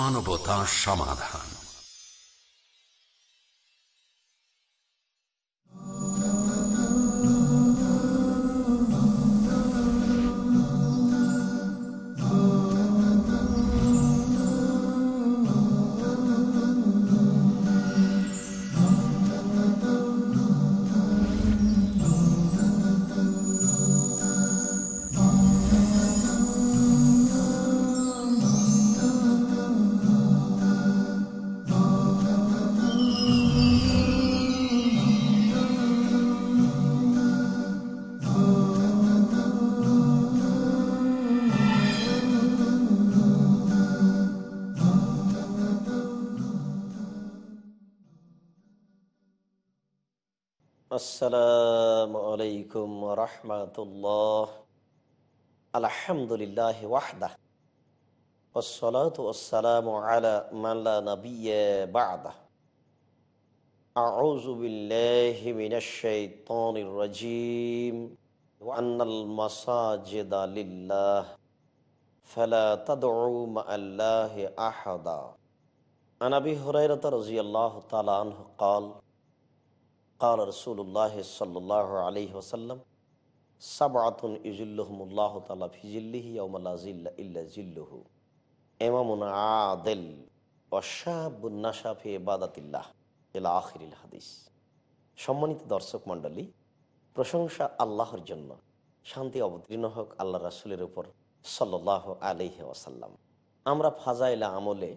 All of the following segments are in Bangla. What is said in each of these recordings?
মানবতা সমাধান। السلام عليكم ورحمة الله. الحمد لله وحده. والصلاة والسلام على من لا نبي بعده. أعوذ بالله من الشيطان الرجيم. وأن المساجد لله. فلا تدعوا مع الله أحدا. عن أبي هريرة رضي الله تعالى عنه قال قال رسول الله صلى الله عليه وسلم سبعة يجلهم الله تعالى في جله يوم لا ظل إلا جله إمام عادل وشاب نشا في عبادة الله إلى آخر الحديث সম্মানিত দর্শক মণ্ডলী প্রশংসা আল্লাহর জন্য শান্তি অবতীর্ণ হোক আল্লাহ রাসুলের উপর সাল্লাহ আলহি ওয়াসাল্লাম আমরা ফাজাইলা আমলে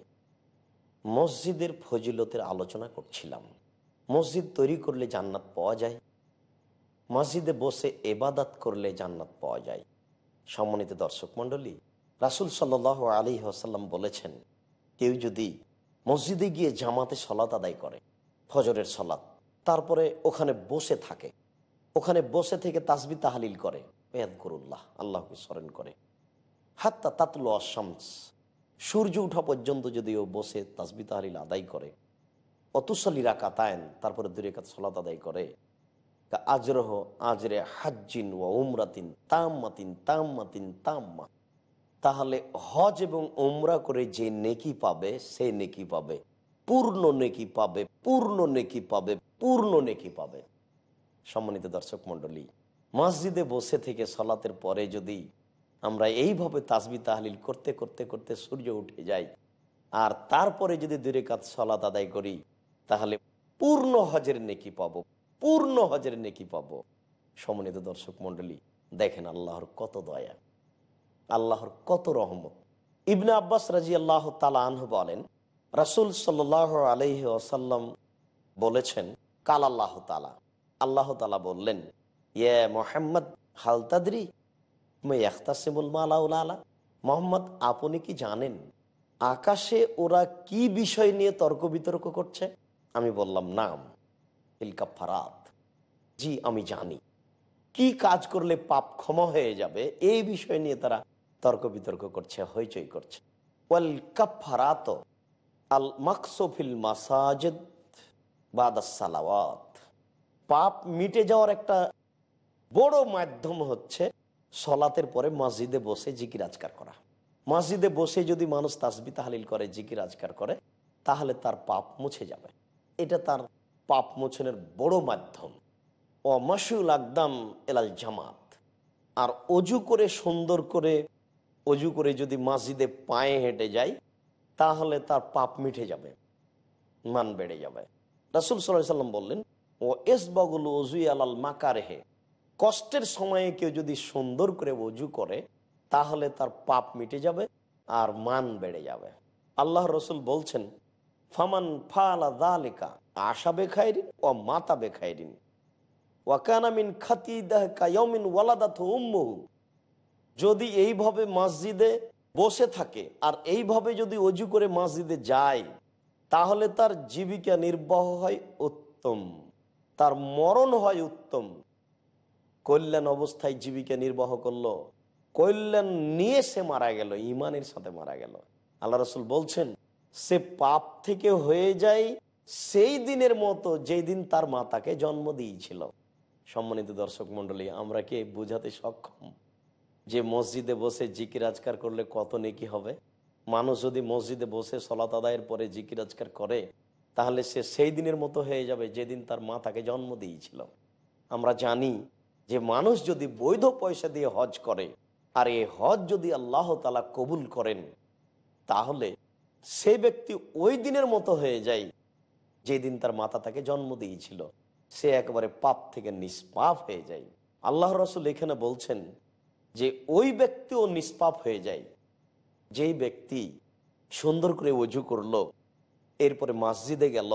মসজিদের ফজিলতের আলোচনা করছিলাম মসজিদ তৈরি করলে জান্নাত পাওয়া যায়। মসজিদে বসে এবাদাত করলে জান্নাত পাওয়া যায়। সম্মানিত দর্শক মণ্ডলী, রাসুল সাল আলী আসাল্লাম বলেছেন, কেউ যদি মসজিদে গিয়ে জামাতে সলাত আদায় করে, ফজরের সলাত, তারপরে ওখানে বসে থাকে, ওখানে বসে থেকে তাসবি তাহালিল করে বেয়াদ করুল্লাহ আল্লাহকে স্মরণ করে। হাত্তা তাতুল আসামস সূর্য উঠা পর্যন্ত যদি ও বসে তাসবি তাহালিল আদায় করে অতুসলিরা কাতায়ন তারপরে দূরে কাত সলাত আদায় করে। আজরহ আজরে হাজ্জিন ও উমরাতিন তাম্মাতিন তাম্মাতিন তাম্মা। তাহলে হজ এবং উমরা করে যে নেকি পাবে, সে নেকি পাবে। পূর্ণ নেকি পাবে, পূর্ণ নেকি পাবে, পূর্ণ নেকি পাবে। সম্মানিত দর্শক মন্ডলী মসজিদে বসে থেকে সলাতের পরে যদি আমরা এইভাবে তাসবি তাহলিল করতে করতে করতে সূর্য উঠে যাই, আর তারপরে যদি দূরে কাজ সলাত আদায় করি তাহলে পূর্ণ হজের নেকি পাবো, পূর্ণ হজের নেকি পাবো। সমন্বিত দর্শক মন্ডলী দেখেন আল্লাহর কত দয়া, আল্লাহর কত রহমত। ইবনে আব্বাস রাজি আল্লাহ তালাহ বলেন, রাসুল সাল আলহি আসাল্লাম বলেছেন, কাল আল্লাহ তালা আল্লাহ তালা বললেন ইয়ে মোহাম্মদ হালতাদরি মেয়াখতাসিমুল মালাউল মোহাম্মদ, আপনি কি জানেন, আকাশে ওরা কি বিষয় নিয়ে তর্ক বিতর্ক করছে? আমি বললাম, নাম ইলকাফারাত জি, আমি জানি। কি কাজ করলে পাপ ক্ষমা হয়ে যাবে? এই বিষয় নিয়ে তারা তর্ক বিতর্ক করছে, হইচই করছে। ওয়াল আল মাকসফিল মাসাজেদ বাদাসালাওয়াত পাপ মিটে যাওয়ার একটা বড় মাধ্যম হচ্ছে সলাতের পরে মসজিদে বসে জিকির আজকার করা। মসজিদে বসে যদি মানুষ তাসবি তাহালিল করে, জিকির আজকার করে, তাহলে তার পাপ মুছে যাবে। এটা তার পাপ মোচনের বড় মাধ্যম। ও মাসুল আকদাম এলাল জামাত। আর অজু করে সুন্দর করে, অজু করে যদি মসজিদে পায়ে হেঁটে যায় তাহলে তার পাপ মিঠে যাবে, মান বেড়ে যাবে। রাসুল সাল্লাহ সাল্লাম বললেন, ও এস বগুল অজু আলাল মাকারেহে। কষ্টের সময়ে কেউ যদি সুন্দর করে অজু করে, তাহলে তার পাপ মিটে যাবে আর মান বেড়ে যাবে। আল্লাহ রসুল বলছেন ফামান ফালা দালেকা, আশা বেখাইরিন ও মাতা বেখাইরিন ওয়াকানামিন খাতি দেহ কায়মিন ওয়ালাদাত উম্মহু, যদি এইভাবে মসজিদে বসে থাকে আর এইভাবে যদি অজু করে মসজিদে যায়, তাহলে তার জীবিকা নির্বাহ হয় উত্তম, তার মরণ হয় উত্তম। কল্যাণ অবস্থায় জীবিকা নির্বাহ করল, কল্যাণ নিয়ে সে মারা গেল, ইমানের সাথে মারা গেল। আল্লাহ রসুল বলছেন সে পাপ থেকে হয়ে যায় সেই দিনের মতো যেই দিন তার মা তাকে জন্ম দিয়েছিল। সম্মানিত দর্শক মন্ডলী আমরা কে বুঝাতে সক্ষম? যে মসজিদে বসে জিকির আজকার করলে কত নেকি হবে? মানুষ যদি মসজিদে বসে সলাত আদায়ের পরে জিকির আজকার করে, তাহলে সে সেই দিনের মতো হয়ে যাবে যেদিন তার মা তাকে জন্ম দিয়েছিল। আমরা জানি যে মানুষ যদি বৈধ পয়সা দিয়ে হজ করে, আর এই হজ যদি আল্লাহ তালা কবুল করেন, তাহলে সে ব্যক্তি ওই দিনের মতো হয়ে যায় যেদিন তার মাতা তাকে জন্ম দিয়েছিল। সে একেবারে পাপ থেকে নিষ্পাপ হয়ে যায়। আল্লাহ রসুল এখানে বলছেন যে, ওই ব্যক্তিও নিষ্পাপ হয়ে যায়। যেই ব্যক্তি সুন্দর করে অজু করল, এরপরে মসজিদে গেল।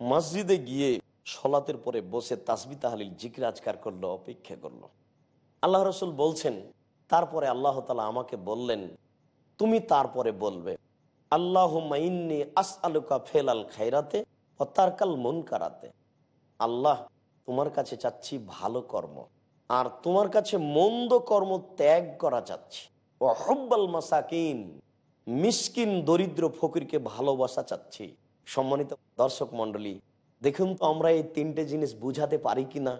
মসজিদে গিয়ে সলাতের পরে বসে তাসবি তাহলিল জিকির আজকার করল, অপেক্ষা করল। আল্লাহ রসুল বলছেন, তারপরে আল্লাহ তালা আমাকে বললেন, তুমি তারপরে বলবে। আল্লাহ মাইন্নি আস আলুকা ফেল আল খাইরাতে ও তারকাল মন কারাতে আল্লাহ, তোমার কাছে চাচ্ছি ভালো কর্ম, আর তোমার কাছে মন্দ কর্ম ত্যাগ করা চাচ্ছি। ও হব্বাল মাসাকিন দরিদ্র ফকিরকে ভালোবাসা চাচ্ছি। সম্মানিত দর্শক মন্ডলী দেখুন তো আমরা এই তিনটে জিনিস বুঝাতে পারি কিনা?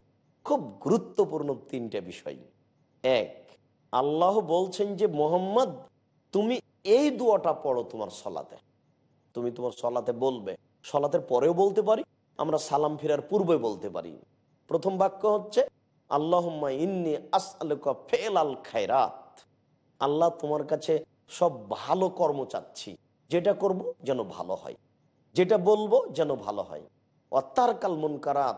খুব গুরুত্বপূর্ণ তিনটে বিষয়। এক, আল্লাহ বলছেন যে, মোহাম্মদ, তুমি এই দুয়াটা পড়ো তোমার সলাতে। তুমি তোমার সলাতে বলবে। সলাতের পরেও বলতে পারি, আমরা সালাম ফেরার পূর্বে বলতে পারি। প্রথম বাক্য হচ্ছে ইন্নি ফেল আল খায়রাত। আল্লাহ তোমার কাছে সব ভালো কর্ম চাচ্ছি, যেটা করব যেন ভালো হয়, যেটা বলব যেন ভালো হয়। অত্যার কাল মন কারাত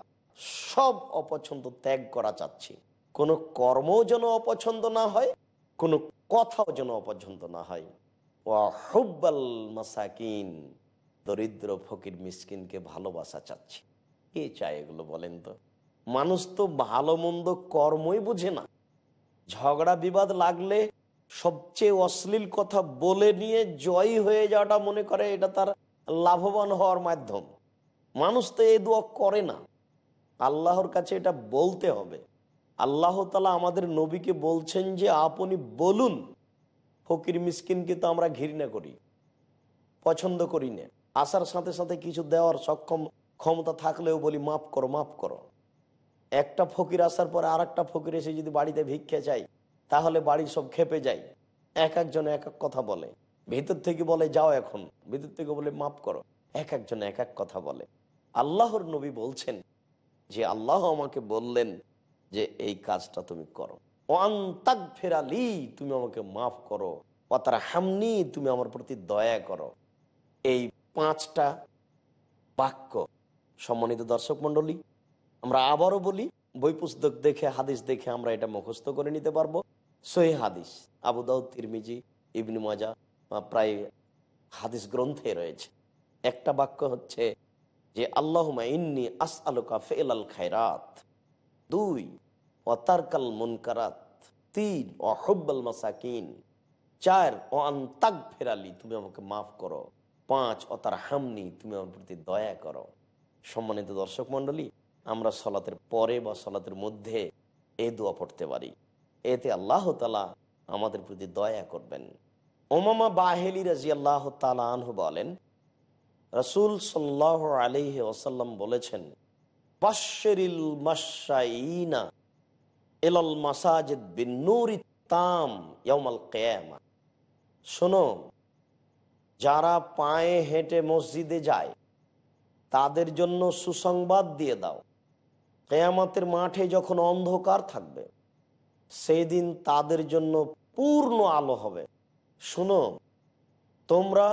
সব অপছন্দ ত্যাগ করা চাচ্ছি। কোনো কর্মও যেন অপছন্দ না হয়, কোনো কথাও যেন অপছন্দ না হয়। মাসাকিন, দরিদ্র ফকির মিসকিনকে ভালোবাসা চাচ্ছি। কে চায় এগুলো বলেন তো? মানুষ তো ভালো মন্দ কর্মই বুঝে না। ঝগড়া বিবাদ লাগলে সবচেয়ে অশ্লীল কথা বলে নিয়ে জয়ী হয়ে যাওয়াটা মনে করে, এটা তার লাভবান হওয়ার মাধ্যম। মানুষ তো এই দোয়া করে না। আল্লাহর কাছে এটা বলতে হবে। আল্লাহ তালা আমাদের নবীকে বলছেন যে, আপনি বলুন ফকির মিসকিনকে তো আমরা ঘৃণা করি, পছন্দ করি না। আসার সাথে সাথে কিছু দেওয়ার সক্ষম ক্ষমতা থাকলেও বলি, মাফ করো মাফ করো। একটা ফকির আসার পরে আর একটা ফকির এসে যদি বাড়িতে ভিক্ষে চাই তাহলে বাড়ি সব খেপে যায়। এক একজন এক এক কথা বলে। ভিতর থেকে বলে, যাও এখন। ভিতর থেকে বলে, মাফ করো। এক একজন এক এক কথা বলে। আল্লাহর নবী বলছেন যে, আল্লাহ আমাকে বললেন যে, এই কাজটা তুমি করো। অন্তাক ফেরালি তুমি আমাকে মাফ করো। অতার হামনি তুমি আমার প্রতি দয়া করো। এই পাঁচটা বাক্য সম্মানিত দর্শক মন্ডলী আমরা আবারও বলি, বই পুস্তক দেখে, হাদিস দেখে আমরা এটা মুখস্থ করে নিতে পারব। সহি হাদিস, আবু দাউদ, তিরমিজি, ইবনু মাজা প্রায় হাদিস গ্রন্থে রয়েছে। একটা বাক্য হচ্ছে যে আল্লাহ ইন্নি আস আলোকা ফেল আল খায়রাত। দুই অতারকাল মুনকারাত, তিন অহব্বাল মাসাকিন, চার ও আন্তাক ফেরালি তুমি আমাকে মাফ করো। পাঁচ অতার হামনি তুমি আমার প্রতি দয়া করো। সম্মানিত দর্শক মন্ডলী আমরা সলাতের পরে বা সলাতের মধ্যে এ দোয়া পড়তে পারি। এতে আল্লাহ তালা আমাদের প্রতি দয়া করবেন। ওমামা বাহেলি রাজি আল্লাহ তালা আনহু বলেন, রসুল সাল্লাহ আলিহি ওসাল্লাম বলেছেন বাশেরিল মাসাইনা এলাল মাসাজিদ বিন্নুরি তাম ইয়ামাল কেয়ামা। শোনো, যারা পায়ে হেঁটে মসজিদে যায়, তাদের জন্য সুসংবাদ দিয়ে দাও। কেয়ামতের মাঠে যখন অন্ধকার থাকবে সেই দিন তাদের জন্য পূর্ণ আলো হবে। শুনো, তোমরা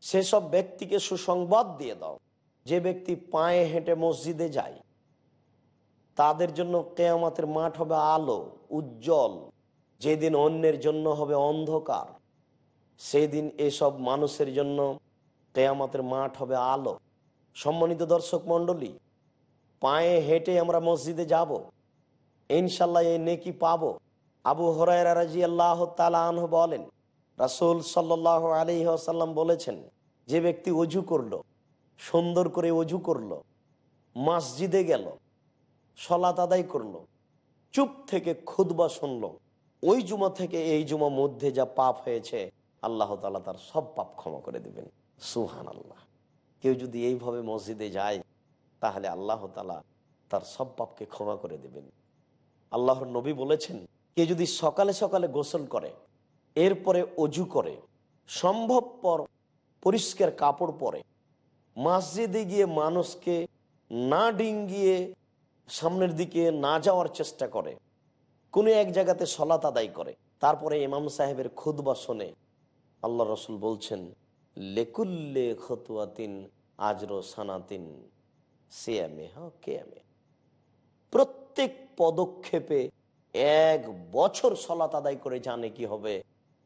সেসব ব্যক্তিকে সুসংবাদ দিয়ে দাও। যে ব্যক্তি পায়ে হেঁটে মসজিদে যায় তাদের জন্য কেয়ামতের মাঠ হবে আলো, উজ্জ্বল। যেদিন অন্যের জন্য হবে অন্ধকার, সেদিন এসব মানুষের জন্য কেয়ামতের মাঠ হবে আলো। সম্মানিত দর্শক মণ্ডলী, পায়ে হেঁটে আমরা মসজিদে যাব। ইনশাল্লাহ এই নেকি পাবো। আবু হরাইরা রাজি আল্লাহ তালাহ বলেন, রাসুল সাল্লাহ আলী আসাল্লাম বলেছেন, যে ব্যক্তি অজু করল, সুন্দর করে অজু করল, মসজিদে গেল সলাত আদায় করল, চুপ থেকে খুদবা শুনলো। ওই জুমা থেকে এই জুমা মধ্যে যা পাপ হয়েছে, আল্লাহ তালা তার সব পাপ ক্ষমা করে দেবেন। সুহান আল্লাহ কেউ যদি এইভাবে মসজিদে যায়, তাহলে আল্লাহ তালা তার সব পাপকে ক্ষমা করে দেবেন। আল্লাহর নবী বলেছেন কে যদি সকালে সকালে গোসল করে, এরপরে অজু করে, সম্ভবপর পরিষ্কার কাপড় পরে, মসজিদে গিয়ে মানুষকে না ডিঙ্গিয়ে সামনের দিকে না যাওয়ার চেষ্টা করে। কোনো এক জায়গাতে সলাত আদায় করে। তারপরে ইমাম সাহেবের খুদবা শোনে। আল্লাহ রসুল বলছেন, লেকুল্লে খতুয়াতিন আজরো সানাতিন, সিয়ামে কেয়ামে। প্রত্যেক পদক্ষেপে এক বছর সলাত আদায় করে জানে কি হবে,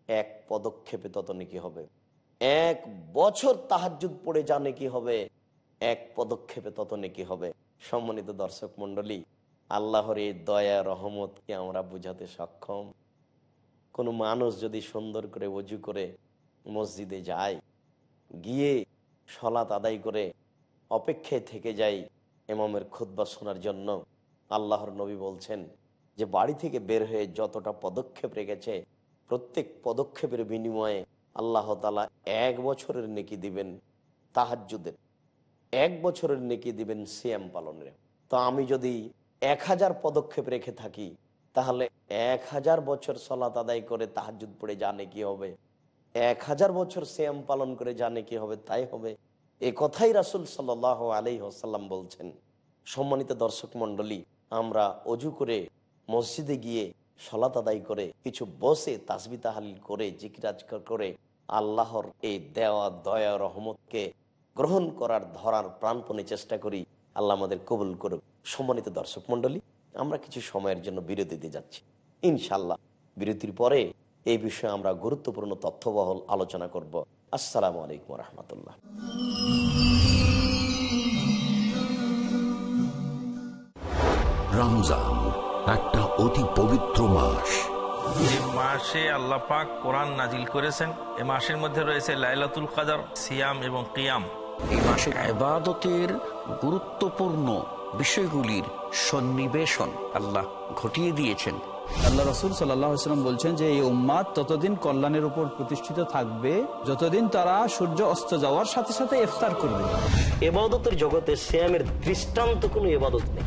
এক পদক্ষেপে তত নাকি হবে। এক বছর তাহাজুদ পড়ে জানে কি হবে, এক পদক্ষেপে তত নাকি হবে। সম্মানিত দর্শক মন্ডলী আল্লাহর এই দয়া, রহমতকে আমরা বুঝাতে সক্ষম। কোনো মানুষ যদি সুন্দর করে অজু করে মসজিদে যায়, গিয়ে সলাত আদায় করে অপেক্ষায় থেকে যাই এমামের খুদ্া শোনার জন্য, আল্লাহর নবী বলছেন যে, বাড়ি থেকে বের হয়ে যতটা পদক্ষেপ রেখেছে, প্রত্যেক পদক্ষেপের বিনিময়ে আল্লাহ তালা এক বছরের নেকি দিবেন তাহাজুদের এক বছরের নেকি দিবেন সিয়াম পালনের তো আমি যদি এক হাজার পদক্ষেপ রেখে থাকি, তাহলে এক হাজার বছর সলাত আদায় করে তাহাজুদ পড়ে জানে কি হবে? এক হাজার বছর সিয়াম পালন করে জানে কি হবে? তাই হবে। এ কথাই রাসুল সাল আলি হাসাল্লাম বলছেন। সম্মানিত দর্শক মন্ডলী আমরা অজু করে মসজিদে গিয়ে সলাত আদায় করে, কিছু বসে তাসবি তাহালিল করে জিকিরাজ করে, আল্লাহর এই দেওয়া দয়া রহমতকে গ্রহণ করার ধরার প্রাণপণে চেষ্টা করি আল্লাহ আমাদের কবুল করুক। সম্মানিত দর্শক মন্ডলী আমরা কিছু সময়ের জন্য বিরতিতে যাচ্ছি। ইনশাল্লাহ বিরতির পরে এই বিষয়ে আমরা গুরুত্বপূর্ণ তথ্যবহল আলোচনা করব। আসসালামু আলাইকুম রহমতুল্লাহ। রমজান একটা অতি পবিত্র মাস। যে মাসে আল্লাহ পাক কোরআন নাজিল করেছেন এ মাসের মধ্যে রয়েছে লাইলাতুল কাদার সিয়াম এবং কিয়াম। এই মাসে আবাদতের গুরুত্বপূর্ণ বিষয়গুলির সন্নিবেশন আল্লাহ ঘটিয়ে দিয়েছেন। আল্লাহ রসুল সাল্লাম বলছেন যে এই উম্মাদ ততদিন কল্যাণের উপর প্রতিষ্ঠিত থাকবে যতদিন তারা সূর্য অস্ত যাওয়ার সাথে সাথে ইফতার করবে। এবাদতের জগতে শ্যামের দৃষ্টান্ত কোনো এবাদত নেই।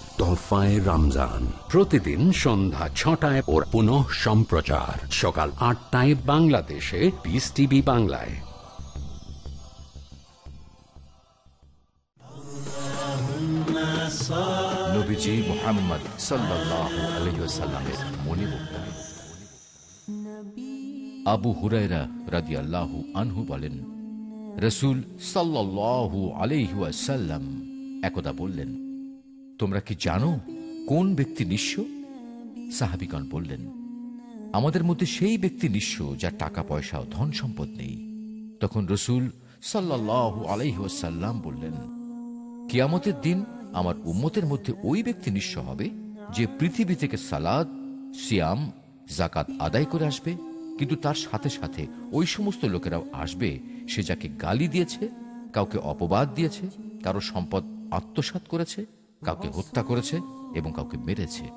তোহফায় রমজান। প্রতিদিন সন্ধ্যা ছটায় ওর পুনঃ সম্প্রচার। সকাল আটটায় বাংলাদেশে পিস টিভি বাংলায়। মোহাম্মদ সাল্লাহ আবু হুরায়রা রাজি আল্লাহু আনহু বলেন, রসুল সাল্লাহ আলহিসাল্লাম একদা বললেন তোমরা কি জানো কোন ব্যক্তি নিঃস্ব? সাহাবিগণ বললেন, আমাদের মধ্যে সেই ব্যক্তি নিঃস্ব যার টাকা, পয়সা ও ধন সম্পদ নেই। তখন রসুল সাল্লাহ আলহিহাসাল্লাম বললেন, কিয়ামতের দিন আমার উম্মতের মধ্যে ওই ব্যক্তি নিঃস্ব হবে যে পৃথিবী থেকে সালাদ, সিয়াম জাকাত আদায় করে আসবে, কিন্তু তার সাথে সাথে ওই সমস্ত লোকেরাও আসবে সে যাকে গালি দিয়েছে, কাউকে অপবাদ দিয়েছে, কারও সম্পদ আত্মসাত করেছে কাউকে হত্যা করেছে এবং কাউকে মেরেছে।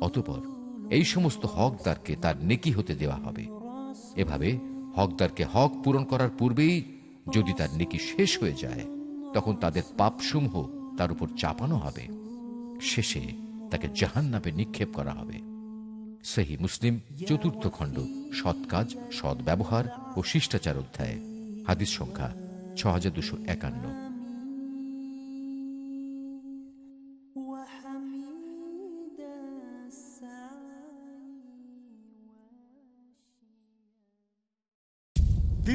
অতপর এই সমস্ত হকদারকে তার নেকি হতে দেওয়া হবে। এভাবে হকদারকে হক পূরণ করার পূর্বেই যদি তার নেকি শেষ হয়ে যায়, তখন তাদের পাপসমূহ তার উপর চাপানো হবে। শেষে তাকে জাহান নামে নিক্ষেপ করা হবে। সেহি মুসলিম, চতুর্থ খণ্ড, সৎ কাজ, সৎ ব্যবহার ও শিষ্টাচার অধ্যায়। হাদিস সংখ্যা ছ হাজার দুশো একান্ন।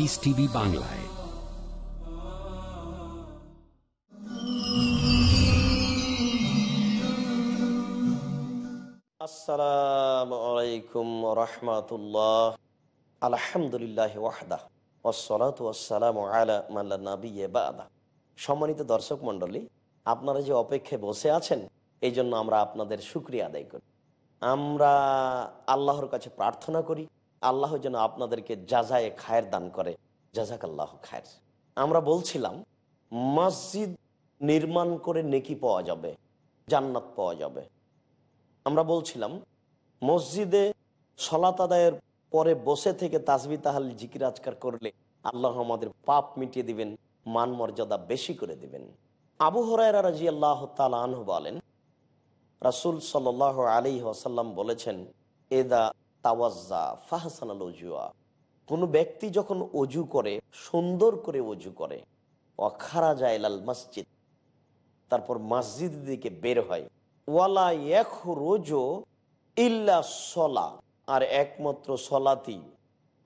পিস টিভি বাংলায় আসসালামু আলাইকুম রহমাতুল্লাহ আলহামদুলিল্লাহ ওয়াহদা ওসলাতাম আলা মাল্লা নাবি বাদা সম্মানিত দর্শক মণ্ডলী, আপনারা যে অপেক্ষায় বসে আছেন, এই জন্য আমরা আপনাদের সুক্রিয়া আদায় করি। আমরা আল্লাহর কাছে প্রার্থনা করি আল্লাহ যেন আপনাদেরকে যাজায় খায়ের দান করে। জাজাক আল্লাহ খায়ের। আমরা বলছিলাম, মসজিদ নির্মাণ করে নেকি পাওয়া যাবে, জান্নাত পাওয়া যাবে। আমরা বলছিলাম, মসজিদে সলাত আদায়ের পরে বসে থেকে তাসবি তাহাল জিকির আজকার করলে আল্লাহ আমাদের পাপ মিটিয়ে দিবেন, মান মর্যাদা বেশি করে দিবেন। আবু হরাইরা রাজি আল্লাহ তালু বলেন, রাসুল সাল আলী আসাল্লাম বলেছেন এদা তাওয়াজ্জা, ফাহসান আল অজুয়া কোনো ব্যক্তি যখন অজু করে, সুন্দর করে অজু করে, অখারা যায় লাল মসজিদ, তারপর মসজিদ দিকে বের হয়। ওয়ালা এক রোজো ইল্লা সলা, আর একমাত্র সলাতি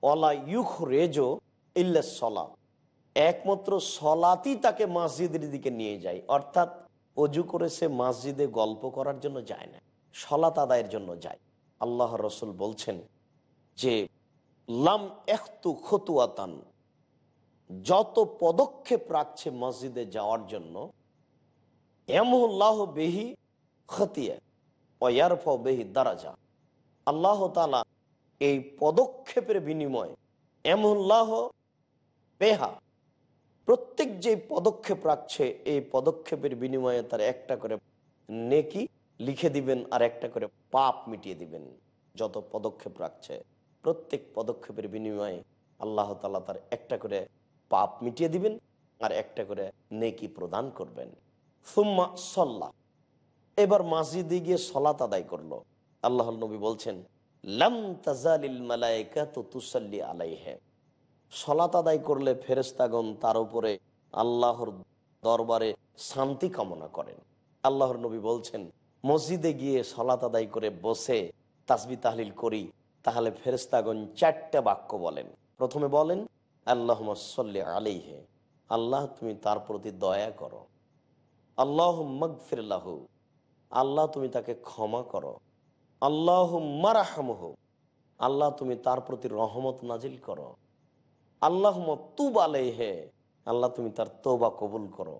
ওয়ালা ইউখ রেজো ইল্লা সলা, একমাত্র সলাতি তাকে মসজিদের দিকে নিয়ে যায়। অর্থাৎ অজু করে সে মসজিদে গল্প করার জন্য যায় না, সলাত আদায়ের জন্য যায়। আল্লাহ রসুল বলছেন যে, লাম একতু খতুয়াতান, যত পদক্ষেপ রাখছে মসজিদে যাওয়ার জন্য এমহুল্লাহ বেহি খতিয়া বেহি দারাজা। আল্লাহ তালা এই পদক্ষেপের বিনিময়ে এমহুল্লাহ বেহা, প্রত্যেক যে পদক্ষেপ রাখছে, এই পদক্ষেপের বিনিময়ে তার একটা করে নেকি লিখে দিবেন আর একটা করে পাপ মিটিয়ে দিবেন। যত পদক্ষেপ রাখছে, প্রত্যেক পদক্ষেপের বিনিময়ে আল্লাহ তালা তার একটা করে পাপ মিটিয়ে দিবেন আর একটা করে নেকি প্রদান করবেন। সুম্মা সল্লা। এবার মসজিদে গিয়ে সলাত আদায় করল। আল্লাহ নবী বলছেন তাজালিল তো সলাত আদায় করলে ফেরেস্তাগণ তার উপরে আল্লাহর দরবারে শান্তি কামনা করেন। আল্লাহর নবী বলছেন মসজিদে গিয়ে সলাত আদায় করে বসে তাসবি তাহলিল করি, তাহলে ফেরেস্তাগণ চারটা বাক্য বলেন। প্রথমে বলেন আল্লাহ সাল্লি আলিহে আল্লাহ তুমি তার প্রতি দয়া করো। আল্লাহ মগফিরাহ আল্লাহ তুমি তাকে ক্ষমা করো। আল্লাহ মারাহামহ আল্লাহ তুমি তার প্রতি রহমত নাজিল করো। আল্লাহ তুব আলাইহে, আল্লাহ তুমি তার তোবা কবুল করো।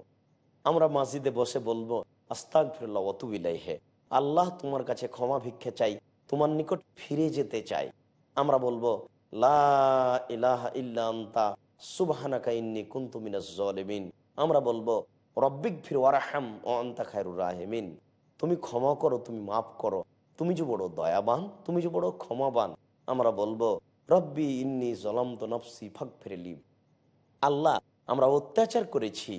আমরা মসজিদে বসে বলব আস্তাক ফিরল্লাহ অতুবিলাইহে আল্লাহ তোমার কাছে ক্ষমা ভিক্ষে চাই, তোমার নিকট ফিরে যেতে চাই। আমরা বলব, লা ইলাহা আমরা বলব রব্বিক ফির ওয়ারহাম ও আনতা খায়রুর রাহিমিন। তুমি ক্ষমা করো, তুমি মাফ করো। তুমি যে বড় দয়াবান, তুমি যে বড় ক্ষমাবান। আমরা বলব, রব্বি ইন্নি জলাম তো নফসি ফাঁক ফেরেলি আল্লাহ, আমরা অত্যাচার করেছি,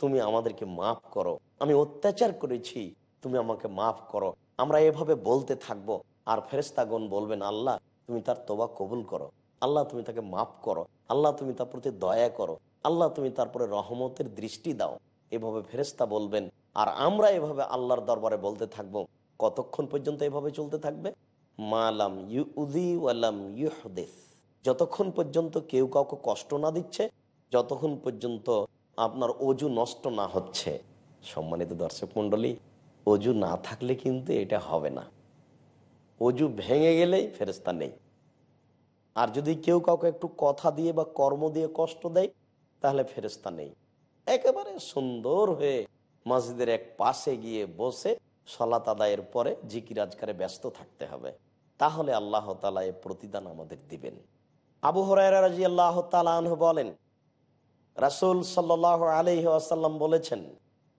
তুমি আমাদেরকে মাফ করো। আমি অত্যাচার করেছি, তুমি আমাকে মাফ করো। আমরা এভাবে বলতে থাকব। আর ফেরেস্তাগণ বলবেন, আল্লাহ, তুমি তার তোবা কবুল করো। আল্লাহ, তুমি তাকে মাফ করো। আল্লাহ, তুমি তার প্রতি দয়া করো। আল্লাহ, তুমি তারপরে রহমতের দৃষ্টি দাও। এভাবে ফেরেস্তা বলবেন। আর আমরা এভাবে আল্লাহর দরবারে বলতে থাকব। কতক্ষণ পর্যন্ত এভাবে চলতে থাকবে? মালাম ইউ উদি ওয়ালাম ইউহদেস। যতক্ষণ পর্যন্ত কেউ কাউকে কষ্ট না দিচ্ছে, যতক্ষণ পর্যন্ত আপনার অজু নষ্ট না হচ্ছে। সম্মানিত দর্শক মন্ডলী অজু না থাকলে কিন্তু এটা হবে না। অজু ভেঙে গেলেই ফেরেস্তা নেই। আর যদি কেউ কাউকে একটু কথা দিয়ে বা কর্ম দিয়ে কষ্ট দেয়, তাহলে ফেরেস্তা নেই। একেবারে সুন্দর হয়ে মসজিদের এক পাশে গিয়ে বসে সলাত আদায়ের পরে জিকির আজকারে ব্যস্ত থাকতে হবে। তাহলে আল্লাহ তালা এ প্রতিদান আমাদের দিবেন। আবু হরাই বলেন, রাসুল সাল্লাহ আলহি আসাল্লাম বলেছেন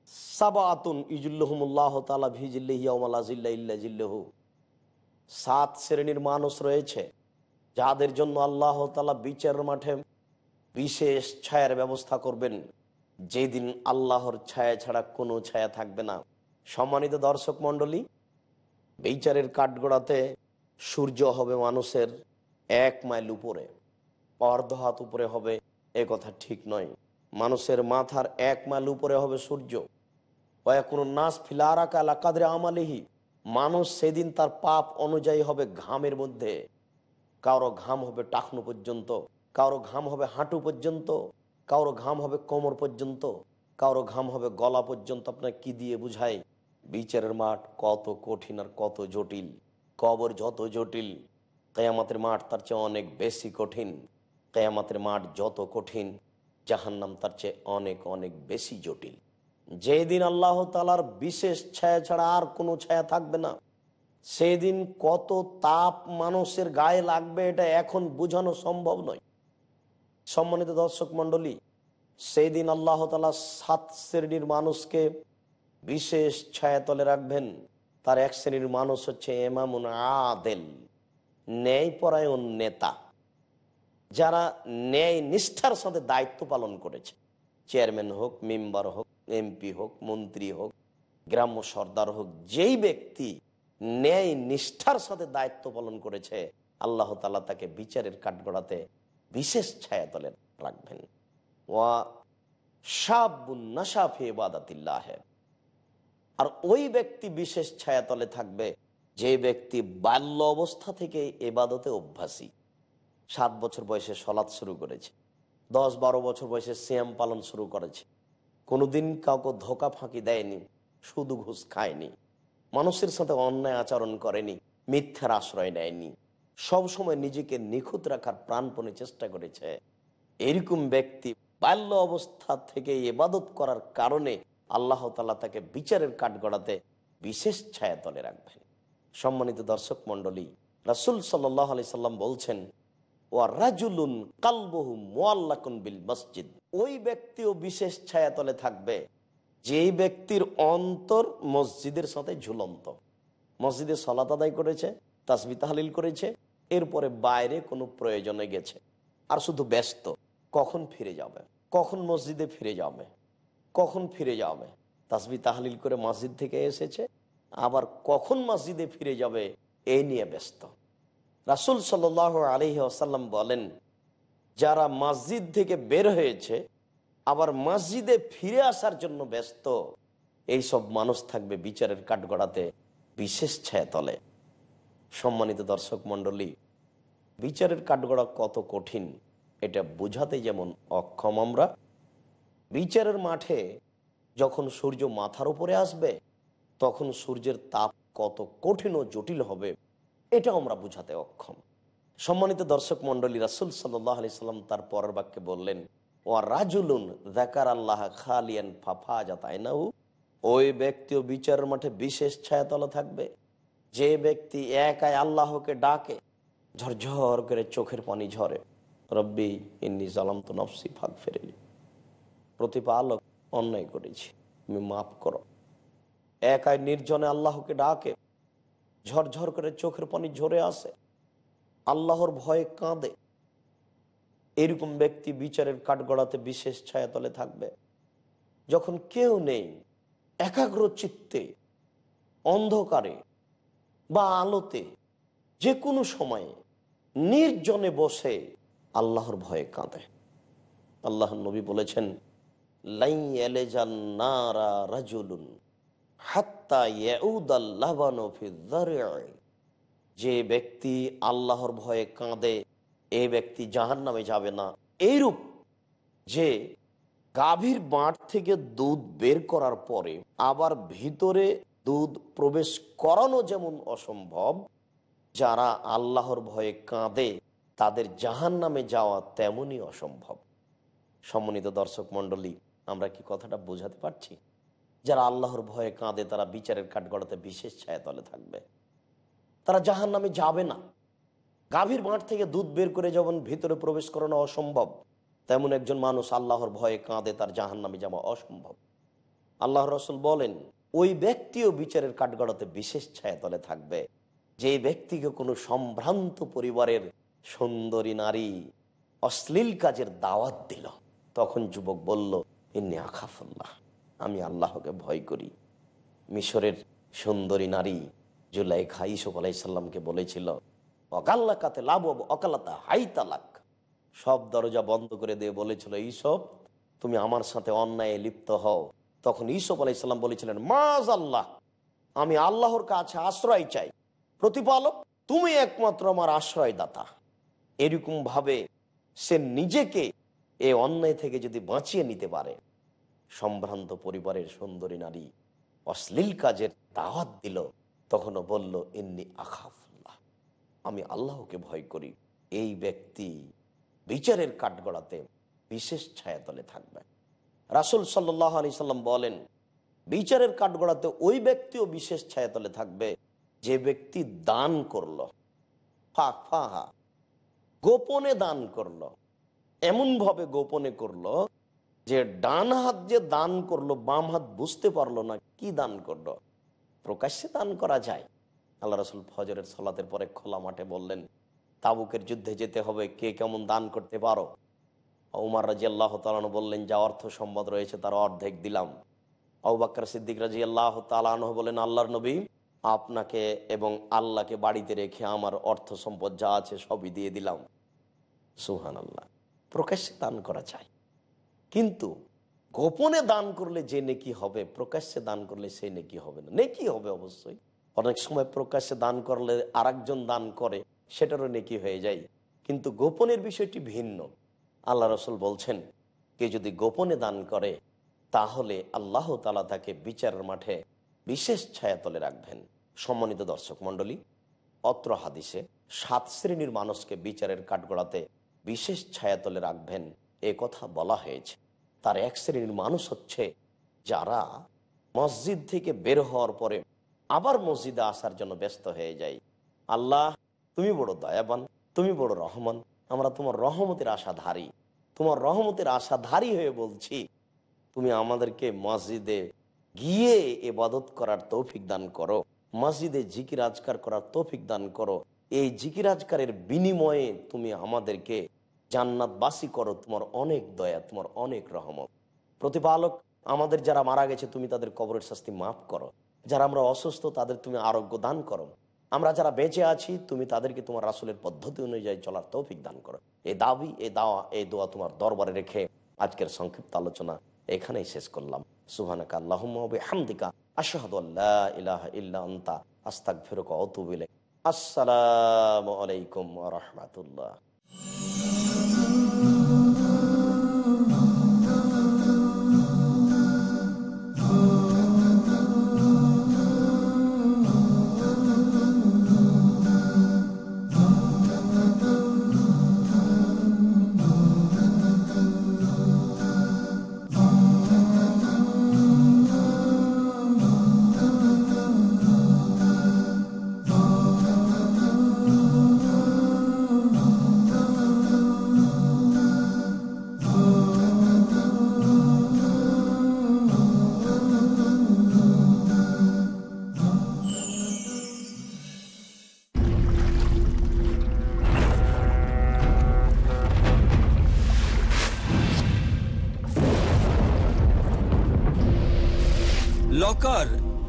সাবাতুন ইজুল্লাহমুল্লাহ তালা ভিজিল্লাহ সাত শ্রেণির মানুষ রয়েছে, যাদের জন্য আল্লাহ তালা বিচার মাঠে বিশেষ ছায়ার ব্যবস্থা করবেন। যেদিন আল্লাহর ছায়া ছাড়া কোনো ছায়া থাকবে না। সম্মানিত দর্শক মন্ডলী বিচারের কাঠগোড়াতে সূর্য হবে মানুষের এক মাইল উপরে, অর্ধ হাত উপরে হবে, এ কথা ঠিক নয়। মানুষের মাথার এক মাইল উপরে হবে সূর্য। কোনো নাচ ফিলারাকা এলাকাদের আমালিহি। মানুষ সেদিন তার পাপ অনুযায়ী হবে ঘামের মধ্যে। কারও ঘাম হবে টাকনু পর্যন্ত। কারও ঘাম হবে হাঁটু পর্যন্ত। কারও ঘাম হবে কোমর পর্যন্ত। কারও ঘাম হবে গলা পর্যন্ত। আপনার কি দিয়ে বুঝাই? বিচারের মাঠ কত কঠিন আর কত জটিল। কবর যত জটিল। কেয়ামাতের মাঠ তার চেয়ে অনেক বেশি কঠিন। কেয়ামাতের মাঠ যত কঠিন। জাহান্নাম তার চেয়ে অনেক অনেক বেশি জটিল। যেদিন আল্লাহ তালার বিশেষ ছায়া ছাড়া আর কোনো ছায়া থাকবে না, সেদিন কত তাপ মানুষের গায়ে লাগবে এটা এখন বোঝানো সম্ভব নয়। সম্মানিত দর্শক মণ্ডলী সেই দিন আল্লাহ তালা সাত শ্রেণির মানুষকে বিশেষ ছায়াতলে রাখবেন। তার এক শ্রেণির মানুষ হচ্ছে এমামুন আদেল, ন্যায়পরায়ণ নেতা। যারা ন্যায় নিষ্ঠার সাথে দায়িত্ব পালন করেছে। চেয়ারম্যান হোক, মেম্বার হোক, এমপি হোক, মন্ত্রী হোক, গ্রাম্য সর্দার হোক, যেই ব্যক্তি ন্যায় নিষ্ঠার সাথে দায়িত্ব পালন করেছে, আল্লাহ তালা তাকে বিচারের কাঠগড়াতে বিশেষ ছায়াতলে রাখবেন। ওয়া আর ওই ব্যক্তি বিশেষ ছায়াতলে থাকবে, যে ব্যক্তি বাল্য অবস্থা থেকে এবাদতে অভ্যাসী। সাত বছর বয়সে সলাৎ শুরু করেছে। দশ বারো বছর বয়সে সিয়াম পালন শুরু করেছে। কোনোদিন কাউকে ধোকা ফাঁকি দেয়নি শুধু ঘুষ খায়নি। মানুষের সাথে অন্যায় আচরণ করেনি, মিথ্যার আশ্রয় নেয়নি। সব সময় নিজেকে নিখুঁত রাখার প্রাণপণে চেষ্টা করেছে। এরকম ব্যক্তি বাল্য অবস্থা থেকে এবাদত করার কারণে আল্লাহ তালা তাকে বিচারের কাঠগড়াতে বিশেষ ছায়াতলে রাখবেন। সম্মানিত দর্শক মন্ডলী রাসুল সাল্লাহ আলি সাল্লাম বলছেন রাজুলুন কালবহু মোয়াল্লাকুন মসজিদ। ওই ব্যক্তিও বিশেষ ছায়াতলে থাকবে, যেই ব্যক্তির অন্তর মসজিদের সাথে ঝুলন্ত। মসজিদে সলাত আদায় করেছে, তাসবি তাহলিল করেছে, এরপরে বাইরে কোনো প্রয়োজনে গেছে। আর শুধু ব্যস্ত, কখন ফিরে যাবে? কখন মসজিদে ফিরে যাবে? কখন ফিরে যাবে? তাসবি তাহলিল করে মসজিদ থেকে এসেছে, আবার কখন মসজিদে ফিরে যাবে এই নিয়ে ব্যস্ত। রাসুল সাল আলহি আসাল্লাম বলেন, যারা মসজিদ থেকে বের হয়েছে, আবার মসজিদে ফিরে আসার জন্য ব্যস্ত এই সব মানুষ থাকবে বিচারের কাঠগড়াতে বিশেষ ছায়াতলে সম্মানিত দর্শক মণ্ডলী, বিচারের কাঠগড়া কত কঠিন, এটা বোঝাতে যেমন অক্ষম আমরা, বিচারের মাঠে যখন সূর্য মাথার উপরে আসবে, তখন সূর্যের তাপ কত কঠিন ও জটিল হবে। এটা আমরা বুঝাতে অক্ষম। সম্মানিত দর্শক মন্ডলী রাসুল সাল্লাহ আলি সাল্লাম তার পরের বাক্যে বললেন ও রাজুলুন দেখার আল্লাহ খালিয়ান ফাফা ওই ব্যক্তিও বিচারের মাঠে বিশেষ থাকবে। যে ব্যক্তি একাই আল্লাহকে ডাকে, ঝরঝর করে চোখের পানি ঝরে। রব্বি ইন্নি জালাম তো নফসি ফাঁক প্রতিপালক অন্যায় করেছি, তুমি মাফ করো। একাই নির্জনে আল্লাহকে ডাকে ঝরঝর করে চোখের পানি ঝরে আসে। আল্লাহর ভয়ে কাঁদে। এরকম ব্যক্তি বিচারের কাঠগড়াতে বিশেষ ছায়াতলে থাকবে। যখন কেউ নেই একাগ্র চিত্তে অন্ধকারে বা আলোতে যে কোনো সময়ে নির্জনে বসে আল্লাহর ভয়ে কাঁদে। আল্লাহ নবী বলেছেন লাই এলেজান নারা রাজুলুন যে ব্যক্তি আল্লাহর ভয়ে কাঁদে এই ব্যক্তি জাহান নামে যাবে না। এইরূপ যে গাভীর বাঁট থেকে দুধ বের করার পরে আবার ভিতরে দুধ প্রবেশ করানো যেমন অসম্ভব, যারা আল্লাহর ভয়ে কাঁদে, তাদের জাহান নামে যাওয়া তেমনই অসম্ভব। সম্মানিত দর্শক মন্ডলী আমরা কি কথাটা বোঝাতে পারছি? যারা আল্লাহর ভয়ে কাঁদে, তারা বিচারের কাঠগড়াতে বিশেষ ছায়া ছায়াতলে থাকবে। তারা জাহান নামে যাবে না। গাভীর মাঠ থেকে দুধ বের করে যেমন ভিতরে প্রবেশ করানো অসম্ভব, তেমন একজন মানুষ আল্লাহর ভয়ে কাঁদে, তার জাহান নামে যাওয়া অসম্ভব। আল্লাহ রসুল বলেন, ওই ব্যক্তিও বিচারের কাঠগড়াতে বিশেষ ছায়াতলে থাকবে। যে ব্যক্তিকে কোনো সম্ভ্রান্ত পরিবারের সুন্দরী নারী অশ্লীল কাজের দাওয়াত দিল, তখন যুবক বলল, ইন্নি আখাফুল্লাহ। আমি আল্লাহকে ভয় করি। মিশরের সুন্দরী নারী জুলাইখা ইসুফ আলাইসাল্লামকে বলেছিল, অকাল্লাকাতে লাভ অকালাতা হাই তালাক সব দরজা বন্ধ করে দিয়ে বলেছিল ইসব তুমি আমার সাথে অন্যায় লিপ্ত হও। তখন ইসব আলাইসাল্লাম বলেছিলেন মাজ আল্লাহ আমি আল্লাহর কাছে আশ্রয় চাই। প্রতিপালক, তুমি একমাত্র আমার আশ্রয়দাতা। এরকম ভাবে সে নিজেকে এ অন্যায় থেকে যদি বাঁচিয়ে নিতে পারে। সম্ভ্রান্ত পরিবারের সুন্দরী নারী অশ্লীল কাজের দাওয়াত দিল, তখনও বলল এমনি আখাফুল্লাহ, আমি আল্লাহকে ভয় করি। এই ব্যক্তি বিচারের কাঠগড়াতে বিশেষ ছায়াতলে থাকবে। রাসুল সাল্লাহ আলি সাল্লাম বলেন, বিচারের কাঠগড়াতে ওই ব্যক্তিও বিশেষ ছায়াতলে থাকবে, যে ব্যক্তি দান করল। ফাঁক, ফাহা, গোপনে দান করল। এমন ভাবে গোপনে করল যে ডান হাত যে দান করল, বাম হাত বুঝতে পারল না, কি দান করল? প্রকাশ্যে দান করা যায়। আল্লাহ রসুল ফজরের সলাতের পরে খোলা মাঠে বললেন, তাবুকের যুদ্ধে যেতে হবে, কে কেমন দান করতে পারো? উমার রাজি আল্লাহ তালানো বললেন, যা অর্থ সম্পদ রয়েছে, তার অর্ধেক দিলাম। আউবাক্কর সিদ্দিক রাজি আল্লাহ তালানহ বলেন, আল্লাহর নবী, আপনাকে এবং আল্লাহকে বাড়িতে রেখে আমার অর্থ সম্পদ যা আছে সবই দিয়ে দিলাম। সুহান আল্লাহ প্রকাশ্যে দান করা যায়। কিন্তু গোপনে দান করলে যে নেকি হবে, প্রকাশ্যে দান করলে সে নেকি হবে না। নেকি হবে অবশ্যই। অনেক সময় প্রকাশ্যে দান করলে আরেকজন দান করে, সেটারও নেকি হয়ে যায়। কিন্তু গোপনের বিষয়টি ভিন্ন। আল্লাহ রসুল বলছেন কে যদি গোপনে দান করে, তাহলে আল্লাহ তালা তাকে বিচারের মাঠে বিশেষ ছায়াতলে রাখবেন। সম্মানিত দর্শক মণ্ডলী, অত্র হাদিসে সাত শ্রেণির মানুষকে বিচারের কাঠগড়াতে বিশেষ ছায়াতলে রাখবেন এ কথা বলা হয়েছে। তার এক শ্রেণির মানুষ হচ্ছে যারা মসজিদ থেকে বের হওয়ার পরে আবার মসজিদে আসার জন্য ব্যস্ত হয়ে যায়। আল্লাহ, তুমি বড় দয়াবান, তুমি বড় রহমান, আমরা তোমার রহমতের আশাধারী। তোমার রহমতের আশাধারী হয়ে বলছি, তুমি আমাদেরকে মসজিদে গিয়ে এবাদত করার তৌফিক দান করো, মসজিদে জিকির আজকার করার তৌফিক দান করো। এই জিকির আজকারের বিনিময়ে তুমি আমাদেরকে জান্নাতবাসী করো, তোমার অনেক দয়া, তোমার অনেক রহমত। প্রতিপালক, আমাদের যারা মারা গেছে, তুমি তাদের কবরের শাস্তি মাফ করো। যারা আমরা অসুস্থ, তাদের তুমি আরোগ্য দান করো। আমরা যারা বেঁচে আছি, তুমি তাদেরকে তোমার রাসুলের পদ্ধতি অনুযায়ী চলার তৌফিক দান করো। এই দাবি এই দাওয়া এই দোয়া তোমার দরবারে রেখে আজকের সংক্ষিপ্ত আলোচনা এখানেই শেষ করলাম। সুহানাকা আল্লাহমদিকা আশাহাদ আল্লাহ ইলাহ ইল্লা আস্তাক ফেরুক অতুবিলে আসসালামু আলাইকুম রহমতুল্লাহ।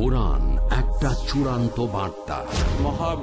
কোরআন একটা চূড়ান্ত বার্তা।